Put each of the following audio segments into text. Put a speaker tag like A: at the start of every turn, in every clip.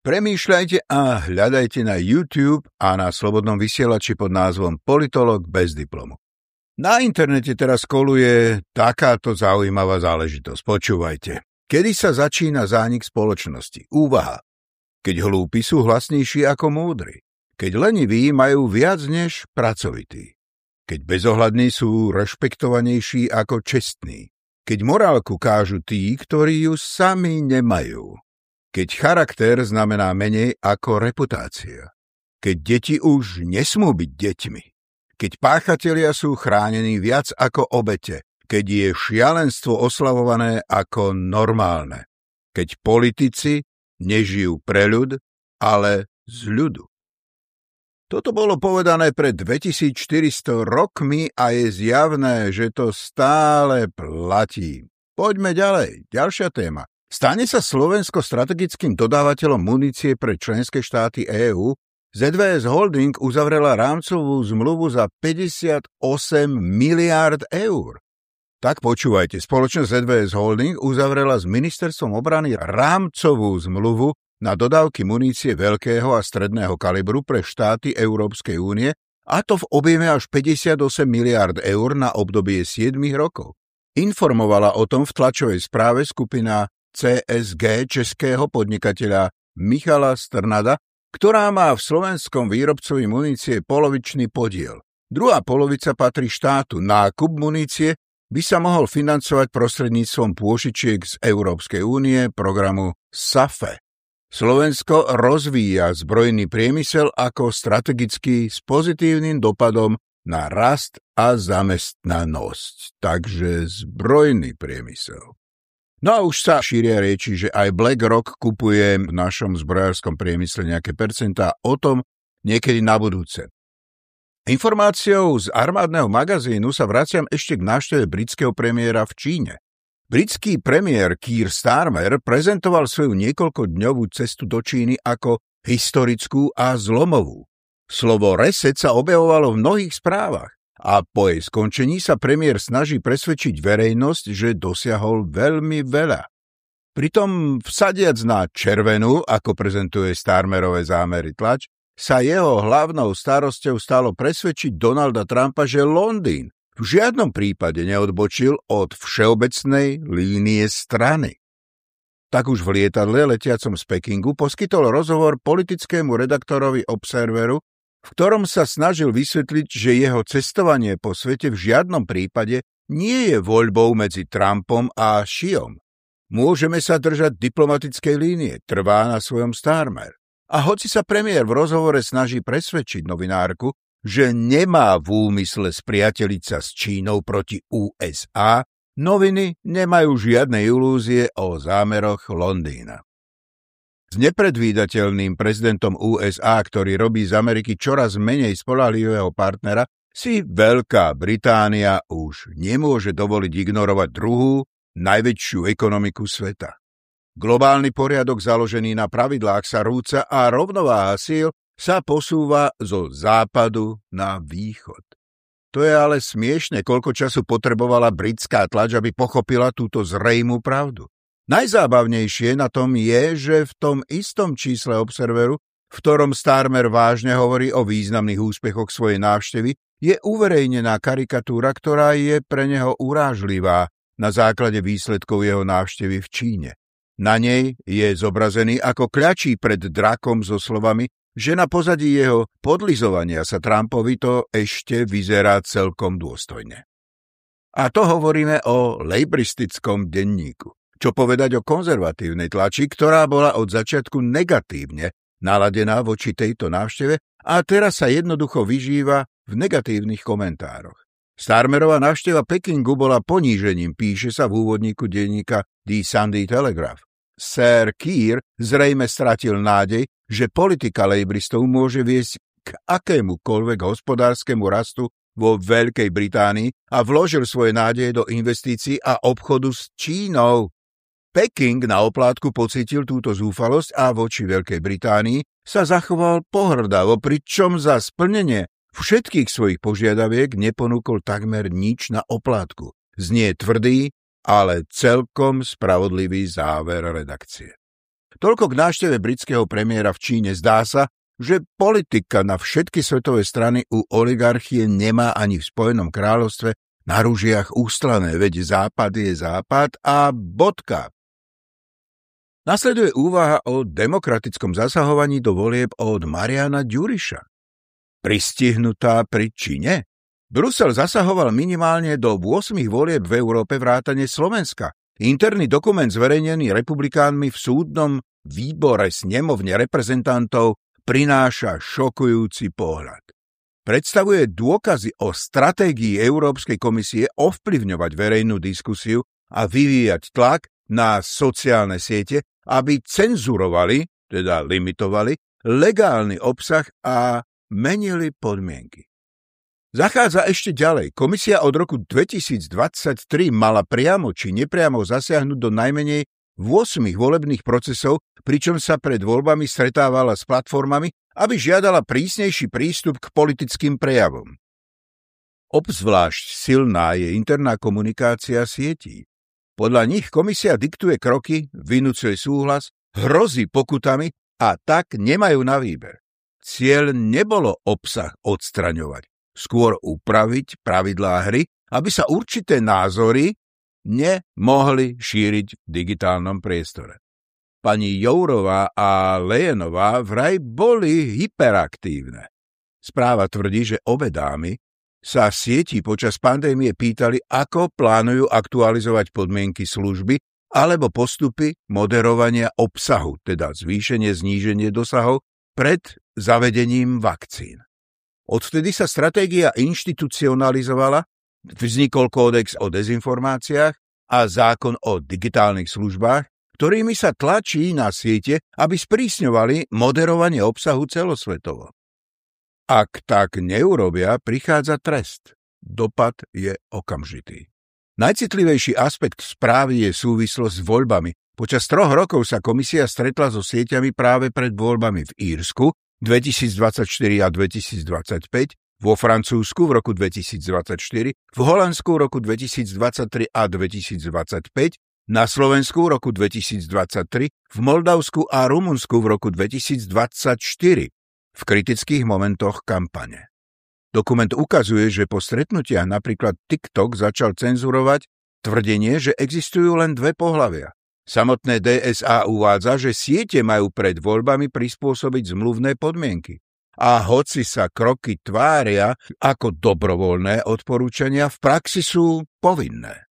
A: Premýšľajte a hľadajte na YouTube a na slobodnom vysielači pod názvom Politolog bez diplomu. Na internete teraz koluje takáto zaujímavá záležitosť. Počúvajte. Kedy sa začína zánik spoločnosti? Úvaha. Keď hlúpi sú hlasnejší ako múdri. Keď leniví majú viac než pracovití. Keď bezohľadní sú rešpektovanejší ako čestní. Keď morálku kážu tí, ktorí ju sami nemajú keď charakter znamená menej ako reputácia, keď deti už nesmú byť deťmi, keď páchatelia sú chránení viac ako obete, keď je šialenstvo oslavované ako normálne, keď politici nežijú pre ľud, ale z ľudu. Toto bolo povedané pred 2400 rokmi a je zjavné, že to stále platí. Poďme ďalej. Ďalšia téma. Stane sa Slovensko strategickým dodávateľom munície pre členské štáty EÚ? ZVS Holding uzavrela rámcovú zmluvu za 58 miliárd eur. Tak počúvajte, spoločnosť ZVS Holding uzavrela s ministerstvom obrany rámcovú zmluvu na dodávky munície veľkého a stredného kalibru pre štáty Európskej únie, a to v objeme až 58 miliard eur na obdobie 7 rokov. Informovala o tom v tlačovej správe skupina CSG českého podnikateľa Michala Strnada, ktorá má v slovenskom výrobcovi munície polovičný podiel. Druhá polovica patrí štátu. Nákup munície by sa mohol financovať prostredníctvom pôžičiek z Európskej únie programu SAFE. Slovensko rozvíja zbrojný priemysel ako strategický s pozitívnym dopadom na rast a zamestnanosť. Takže zbrojný priemysel. No a už sa šíria reči, že aj BlackRock kupuje v našom zbrojárskom priemysle nejaké percentá o tom niekedy na budúce. Informáciou z armádneho magazínu sa vraciam ešte k návšteve britského premiéra v Číne. Britský premiér Keir Starmer prezentoval svoju niekoľkodňovú cestu do Číny ako historickú a zlomovú. Slovo reset sa objavovalo v mnohých správach a po jej skončení sa premiér snaží presvedčiť verejnosť, že dosiahol veľmi veľa. Pritom vsadiac na červenú, ako prezentuje Starmerové zámery tlač, sa jeho hlavnou starosťou stalo presvedčiť Donalda Trumpa, že Londýn v žiadnom prípade neodbočil od všeobecnej línie strany. Tak už v lietadle letiacom z Pekingu poskytol rozhovor politickému redaktorovi Observeru v ktorom sa snažil vysvetliť, že jeho cestovanie po svete v žiadnom prípade nie je voľbou medzi Trumpom a Šiom. Môžeme sa držať diplomatickej línie, trvá na svojom Starmer. A hoci sa premiér v rozhovore snaží presvedčiť novinárku, že nemá v úmysle spriateliť sa s Čínou proti USA, noviny nemajú žiadne ilúzie o zámeroch Londýna. S nepredvídateľným prezidentom USA, ktorý robí z Ameriky čoraz menej spolahlivého partnera, si Veľká Británia už nemôže dovoliť ignorovať druhú, najväčšiu ekonomiku sveta. Globálny poriadok založený na pravidlách sa rúca a rovnováha síl sa posúva zo západu na východ. To je ale smiešne, koľko času potrebovala britská tlač, aby pochopila túto zrejmú pravdu. Najzábavnejšie na tom je, že v tom istom čísle Observeru, v ktorom Starmer vážne hovorí o významných úspechoch svojej návštevy, je uverejnená karikatúra, ktorá je pre neho urážlivá na základe výsledkov jeho návštevy v Číne. Na nej je zobrazený ako kľačí pred drakom so slovami, že na pozadí jeho podlizovania sa Trumpovi to ešte vyzerá celkom dôstojne. A to hovoríme o lejbristickom denníku. Čo povedať o konzervatívnej tlači, ktorá bola od začiatku negatívne naladená voči tejto návšteve a teraz sa jednoducho vyžíva v negatívnych komentároch. Starmerová návšteva Pekingu bola ponížením, píše sa v úvodníku denníka The Sunday Telegraph. Sir Keir zrejme stratil nádej, že politika lejbristov môže viesť k akémukoľvek hospodárskemu rastu vo Veľkej Británii a vložil svoje nádeje do investícií a obchodu s Čínou. Peking na oplátku pocítil túto zúfalosť a voči Veľkej Británii sa zachoval pohrdavo, pričom za splnenie všetkých svojich požiadaviek neponúkol takmer nič na oplátku. Znie tvrdý, ale celkom spravodlivý záver redakcie. Toľko k návšteve britského premiéra v Číne zdá sa, že politika na všetky svetové strany u oligarchie nemá ani v Spojenom kráľovstve na rúžiach ústlané, veď západ je západ a bodka. Nasleduje úvaha o demokratickom zasahovaní do volieb od Mariana Ďuriša. Pristihnutá pri Číne? Brusel zasahoval minimálne do 8 volieb v Európe vrátane Slovenska. Interný dokument zverejnený republikánmi v súdnom výbore snemovne reprezentantov prináša šokujúci pohľad. Predstavuje dôkazy o stratégii Európskej komisie ovplyvňovať verejnú diskusiu a vyvíjať tlak na sociálne siete, aby cenzurovali, teda limitovali, legálny obsah a menili podmienky. Zachádza ešte ďalej. Komisia od roku 2023 mala priamo či nepriamo zasiahnuť do najmenej 8 volebných procesov, pričom sa pred voľbami stretávala s platformami, aby žiadala prísnejší prístup k politickým prejavom. Obzvlášť silná je interná komunikácia sietí. Podľa nich komisia diktuje kroky, vynúcuje súhlas, hrozí pokutami a tak nemajú na výber. Cieľ nebolo obsah odstraňovať, skôr upraviť pravidlá hry, aby sa určité názory nemohli šíriť v digitálnom priestore. Pani Jourová a Lejenová vraj boli hyperaktívne. Správa tvrdí, že obe dámy sa sieti počas pandémie pýtali, ako plánujú aktualizovať podmienky služby alebo postupy moderovania obsahu, teda zvýšenie, zníženie dosahov pred zavedením vakcín. Odvtedy sa stratégia inštitucionalizovala Vznikol kódex o dezinformáciách a zákon o digitálnych službách, ktorými sa tlačí na siete, aby sprísňovali moderovanie obsahu celosvetovo. Ak tak neurobia, prichádza trest. Dopad je okamžitý. Najcitlivejší aspekt správy je súvislosť s voľbami. Počas troch rokov sa komisia stretla so sieťami práve pred voľbami v Írsku 2024 a 2025 vo Francúzsku v roku 2024, v Holandsku v roku 2023 a 2025, na Slovensku v roku 2023, v Moldavsku a Rumunsku v roku 2024 v kritických momentoch kampane. Dokument ukazuje, že po stretnutiach napríklad TikTok začal cenzurovať tvrdenie, že existujú len dve pohlavia. Samotné DSA uvádza, že siete majú pred voľbami prispôsobiť zmluvné podmienky a hoci sa kroky tvária ako dobrovoľné odporúčania, v praxi sú povinné.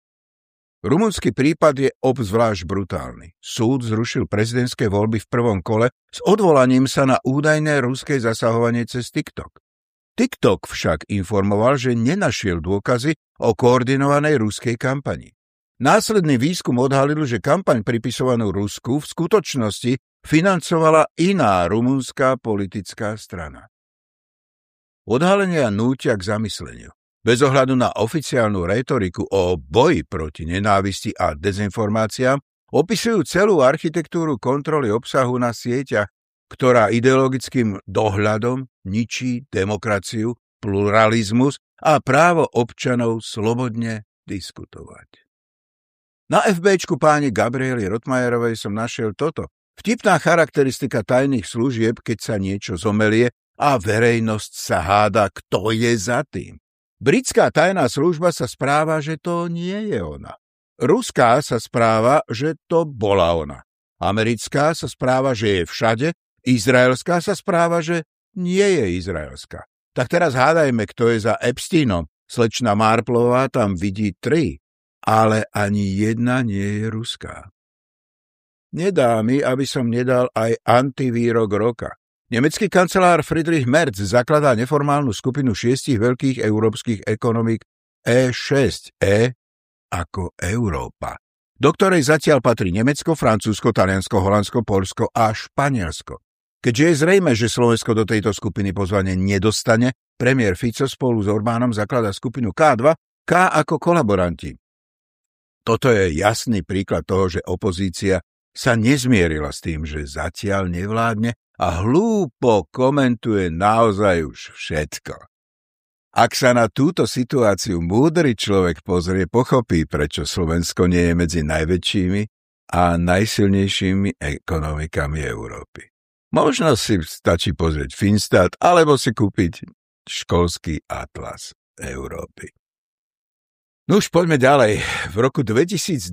A: Rumunský prípad je obzvlášť brutálny. Súd zrušil prezidentské voľby v prvom kole s odvolaním sa na údajné ruské zasahovanie cez TikTok. TikTok však informoval, že nenašiel dôkazy o koordinovanej ruskej kampani. Následný výskum odhalil, že kampaň pripisovanú Rusku v skutočnosti financovala iná rumunská politická strana. Odhalenia nútia k zamysleniu. Bez ohľadu na oficiálnu retoriku o boji proti nenávisti a dezinformáciám opisujú celú architektúru kontroly obsahu na sieťach, ktorá ideologickým dohľadom ničí demokraciu, pluralizmus a právo občanov slobodne diskutovať. Na FBčku páni Gabrieli Rotmajerovej som našiel toto. Vtipná charakteristika tajných služieb, keď sa niečo zomelie a verejnosť sa háda, kto je za tým. Britská tajná služba sa správa, že to nie je ona. Ruská sa správa, že to bola ona. Americká sa správa, že je všade, izraelská sa správa, že nie je izraelská. Tak teraz hádajme, kto je za Epsteinom. Slečna Marplová tam vidí tri, ale ani jedna nie je ruská. Nedá mi, aby som nedal aj antivýrok roka. Nemecký kancelár Friedrich Merz zakladá neformálnu skupinu šiestich veľkých európskych ekonomík E6, E ako Európa, do ktorej zatiaľ patrí Nemecko, Francúzsko, Taliansko, Holandsko, Polsko a Španielsko. Keďže je zrejme, že Slovensko do tejto skupiny pozvanie nedostane, premiér Fico spolu s Orbánom zaklada skupinu K2, K ako kolaboranti. Toto je jasný príklad toho, že opozícia sa nezmierila s tým, že zatiaľ nevládne a hlúpo komentuje naozaj už všetko. Ak sa na túto situáciu múdry človek pozrie, pochopí, prečo Slovensko nie je medzi najväčšími a najsilnejšími ekonomikami Európy. Možno si stačí pozrieť Finstat alebo si kúpiť školský atlas Európy. No už poďme ďalej. V roku 2010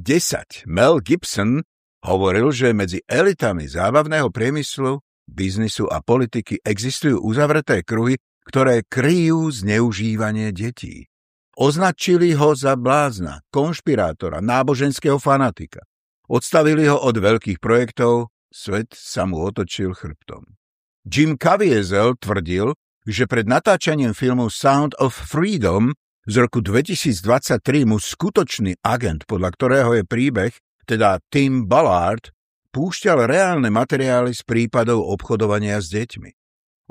A: Mel Gibson hovoril, že medzi elitami zábavného priemyslu, biznisu a politiky existujú uzavreté kruhy, ktoré kryjú zneužívanie detí. Označili ho za blázna, konšpirátora, náboženského fanatika. Odstavili ho od veľkých projektov, Svet sa mu otočil chrbtom. Jim Caviezel tvrdil, že pred natáčaním filmu Sound of Freedom z roku 2023 mu skutočný agent, podľa ktorého je príbeh, teda Tim Ballard, púšťal reálne materiály z prípadov obchodovania s deťmi.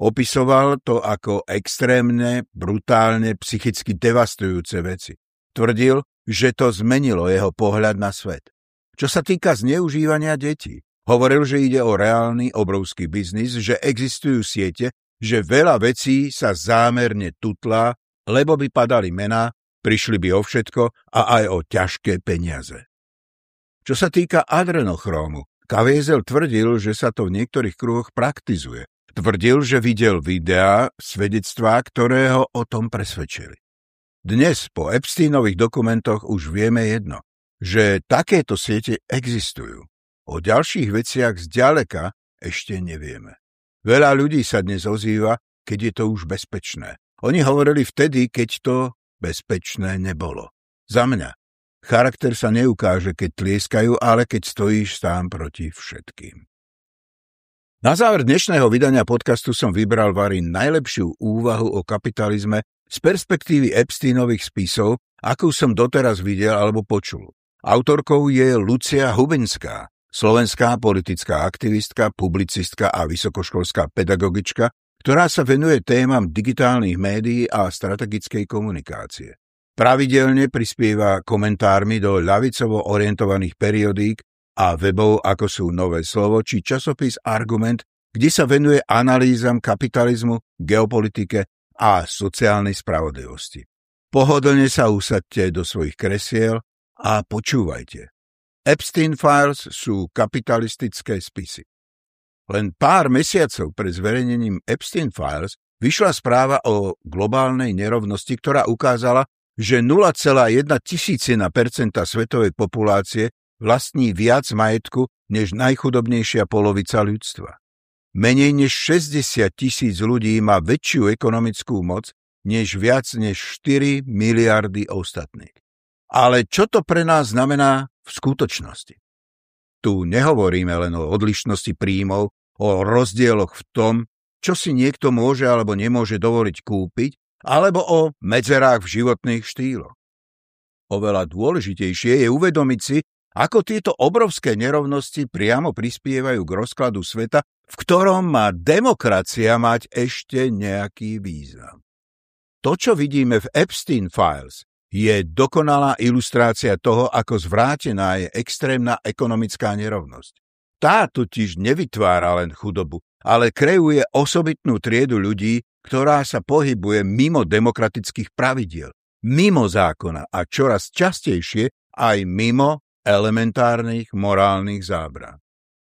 A: Opisoval to ako extrémne, brutálne, psychicky devastujúce veci. Tvrdil, že to zmenilo jeho pohľad na svet. Čo sa týka zneužívania detí, Hovoril, že ide o reálny obrovský biznis, že existujú siete, že veľa vecí sa zámerne tutlá, lebo by padali mená, prišli by o všetko a aj o ťažké peniaze. Čo sa týka adrenochrómu, Kaviezel tvrdil, že sa to v niektorých kruhoch praktizuje. Tvrdil, že videl videá, svedectvá, ktoré ho o tom presvedčili. Dnes po Epsteinových dokumentoch už vieme jedno, že takéto siete existujú. O ďalších veciach zďaleka ešte nevieme. Veľa ľudí sa dnes ozýva, keď je to už bezpečné. Oni hovorili vtedy, keď to bezpečné nebolo. Za mňa. Charakter sa neukáže, keď tlieskajú, ale keď stojíš sám proti všetkým. Na záver dnešného vydania podcastu som vybral Vary najlepšiu úvahu o kapitalizme z perspektívy Epsteinových spisov, akú som doteraz videl alebo počul. Autorkou je Lucia Hubinská, slovenská politická aktivistka, publicistka a vysokoškolská pedagogička, ktorá sa venuje témam digitálnych médií a strategickej komunikácie. Pravidelne prispieva komentármi do ľavicovo orientovaných periodík a webov ako sú Nové slovo či časopis Argument, kde sa venuje analýzam kapitalizmu, geopolitike a sociálnej spravodlivosti. Pohodlne sa usadte do svojich kresiel a počúvajte. Epstein Files sú kapitalistické spisy. Len pár mesiacov pred zverejnením Epstein Files vyšla správa o globálnej nerovnosti, ktorá ukázala, že 0,1 tisícina percenta svetovej populácie vlastní viac majetku než najchudobnejšia polovica ľudstva. Menej než 60 tisíc ľudí má väčšiu ekonomickú moc než viac než 4 miliardy ostatných. Ale čo to pre nás znamená v skutočnosti? Tu nehovoríme len o odlišnosti príjmov, o rozdieloch v tom, čo si niekto môže alebo nemôže dovoliť kúpiť, alebo o medzerách v životných štýloch. Oveľa dôležitejšie je uvedomiť si, ako tieto obrovské nerovnosti priamo prispievajú k rozkladu sveta, v ktorom má demokracia mať ešte nejaký význam. To, čo vidíme v Epstein Files, je dokonalá ilustrácia toho, ako zvrátená je extrémna ekonomická nerovnosť. Tá totiž nevytvára len chudobu, ale kreuje osobitnú triedu ľudí, ktorá sa pohybuje mimo demokratických pravidiel, mimo zákona a čoraz častejšie aj mimo elementárnych morálnych zábran.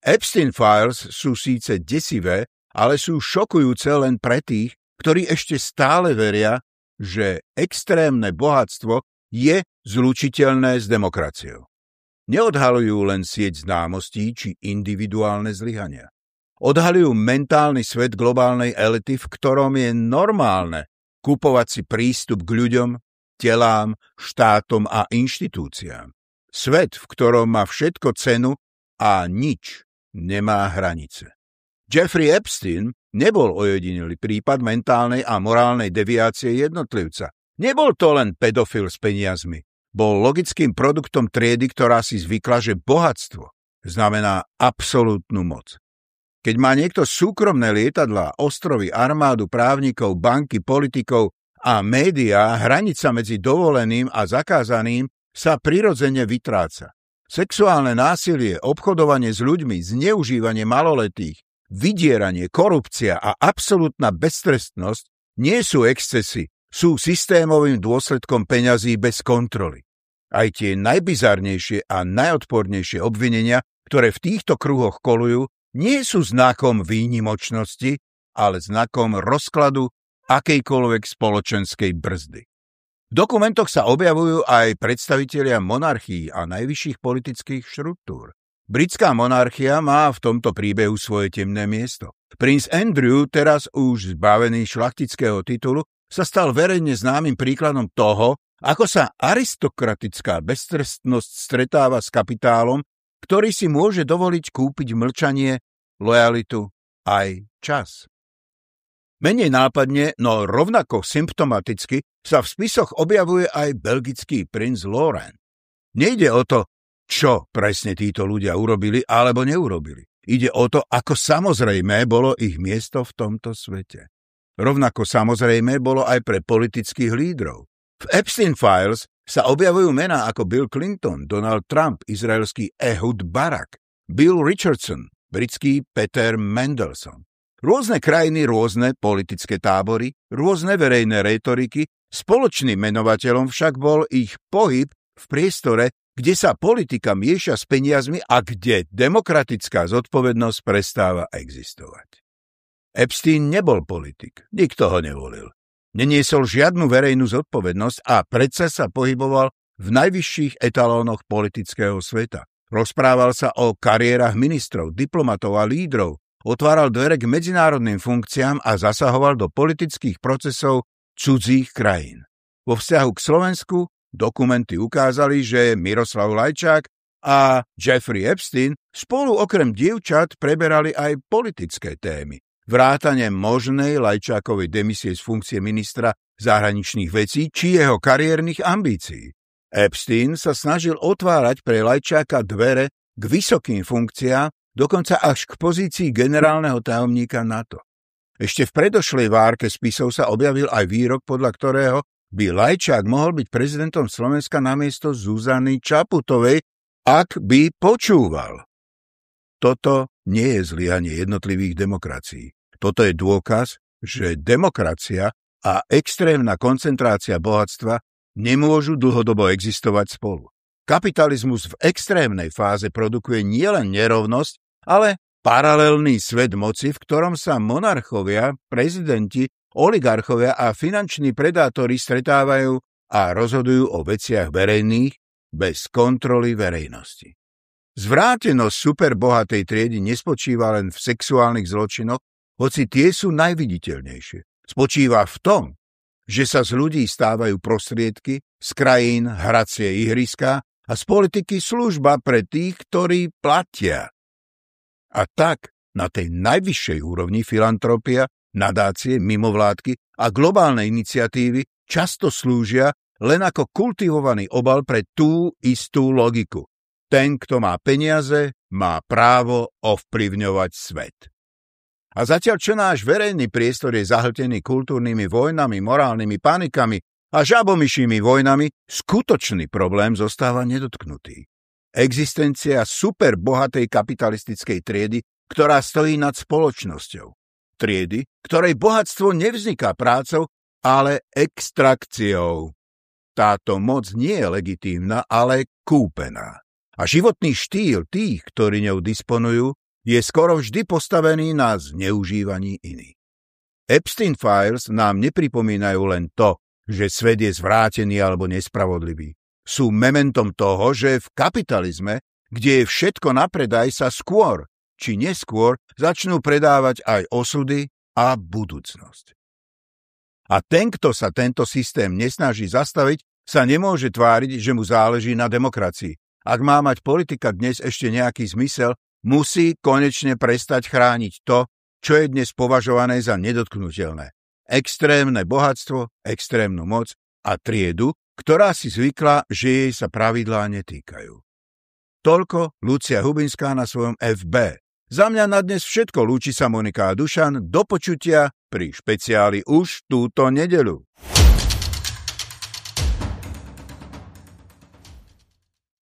A: Epstein Files sú síce desivé, ale sú šokujúce len pre tých, ktorí ešte stále veria, že extrémne bohatstvo je zlučiteľné s demokraciou. Neodhalujú len sieť známostí či individuálne zlyhania. Odhalujú mentálny svet globálnej elity, v ktorom je normálne kupovať si prístup k ľuďom, telám, štátom a inštitúciám. Svet, v ktorom má všetko cenu a nič nemá hranice. Jeffrey Epstein Nebol ojedinilý prípad mentálnej a morálnej deviácie jednotlivca. Nebol to len pedofil s peniazmi. Bol logickým produktom triedy, ktorá si zvykla, že bohatstvo znamená absolútnu moc. Keď má niekto súkromné lietadla, ostrovy, armádu, právnikov, banky, politikov a médiá, hranica medzi dovoleným a zakázaným sa prirodzene vytráca. Sexuálne násilie, obchodovanie s ľuďmi, zneužívanie maloletých, vydieranie, korupcia a absolútna beztrestnosť nie sú excesy, sú systémovým dôsledkom peňazí bez kontroly. Aj tie najbizarnejšie a najodpornejšie obvinenia, ktoré v týchto kruhoch kolujú, nie sú znakom výnimočnosti, ale znakom rozkladu akejkoľvek spoločenskej brzdy. V dokumentoch sa objavujú aj predstavitelia monarchií a najvyšších politických štruktúr. Britská monarchia má v tomto príbehu svoje temné miesto. Princ Andrew, teraz už zbavený šlachtického titulu, sa stal verejne známym príkladom toho, ako sa aristokratická beztrestnosť stretáva s kapitálom, ktorý si môže dovoliť kúpiť mlčanie, lojalitu aj čas. Menej nápadne, no rovnako symptomaticky sa v spisoch objavuje aj belgický princ Laurent. Nejde o to, čo presne títo ľudia urobili alebo neurobili. Ide o to, ako samozrejme bolo ich miesto v tomto svete. Rovnako samozrejme bolo aj pre politických lídrov. V Epstein Files sa objavujú mená ako Bill Clinton, Donald Trump, izraelský Ehud Barak, Bill Richardson, britský Peter Mendelssohn. Rôzne krajiny, rôzne politické tábory, rôzne verejné retoriky, spoločným menovateľom však bol ich pohyb v priestore, kde sa politika mieša s peniazmi a kde demokratická zodpovednosť prestáva existovať. Epstein nebol politik, nikto ho nevolil. Neniesol žiadnu verejnú zodpovednosť a predsa sa pohyboval v najvyšších etalónoch politického sveta. Rozprával sa o kariérach ministrov, diplomatov a lídrov, otváral dvere k medzinárodným funkciám a zasahoval do politických procesov cudzích krajín. Vo vzťahu k Slovensku dokumenty ukázali, že Miroslav Lajčák a Jeffrey Epstein spolu okrem dievčat preberali aj politické témy vrátane možnej Lajčákovej demisie z funkcie ministra zahraničných vecí či jeho kariérnych ambícií. Epstein sa snažil otvárať pre Lajčáka dvere k vysokým funkciám, dokonca až k pozícii generálneho tajomníka NATO. Ešte v predošlej várke spisov sa objavil aj výrok, podľa ktorého by Lajčák mohol byť prezidentom Slovenska namiesto Zuzany Čaputovej, ak by počúval. Toto nie je zlyhanie jednotlivých demokracií. Toto je dôkaz, že demokracia a extrémna koncentrácia bohatstva nemôžu dlhodobo existovať spolu. Kapitalizmus v extrémnej fáze produkuje nielen nerovnosť, ale paralelný svet moci, v ktorom sa monarchovia, prezidenti, oligarchovia a finanční predátori stretávajú a rozhodujú o veciach verejných bez kontroly verejnosti. Zvrátenosť superbohatej triedy nespočíva len v sexuálnych zločinoch, hoci tie sú najviditeľnejšie. Spočíva v tom, že sa z ľudí stávajú prostriedky, z krajín hracie ihriska a z politiky služba pre tých, ktorí platia. A tak na tej najvyššej úrovni filantropia, nadácie, mimovládky a globálne iniciatívy často slúžia len ako kultivovaný obal pre tú istú logiku. Ten, kto má peniaze, má právo ovplyvňovať svet. A zatiaľ, čo náš verejný priestor je zahltený kultúrnymi vojnami, morálnymi panikami a žabomyšími vojnami, skutočný problém zostáva nedotknutý. Existencia superbohatej kapitalistickej triedy, ktorá stojí nad spoločnosťou. Triedy, ktorej bohatstvo nevzniká prácou, ale extrakciou. Táto moc nie je legitímna, ale kúpená. A životný štýl tých, ktorí ňou disponujú, je skoro vždy postavený na zneužívaní iných. Epstein Files nám nepripomínajú len to, že svet je zvrátený alebo nespravodlivý. Sú mementom toho, že v kapitalizme, kde je všetko na predaj, sa skôr či neskôr začnú predávať aj osudy a budúcnosť. A ten, kto sa tento systém nesnaží zastaviť, sa nemôže tváriť, že mu záleží na demokracii. Ak má mať politika dnes ešte nejaký zmysel, musí konečne prestať chrániť to, čo je dnes považované za nedotknutelné. Extrémne bohatstvo, extrémnu moc a triedu, ktorá si zvykla, že jej sa pravidlá netýkajú. Toľko Lucia Hubinská na svojom FB. Za mňa na dnes všetko lúči sa Monika a Dušan. Do počutia pri špeciáli už túto nedelu.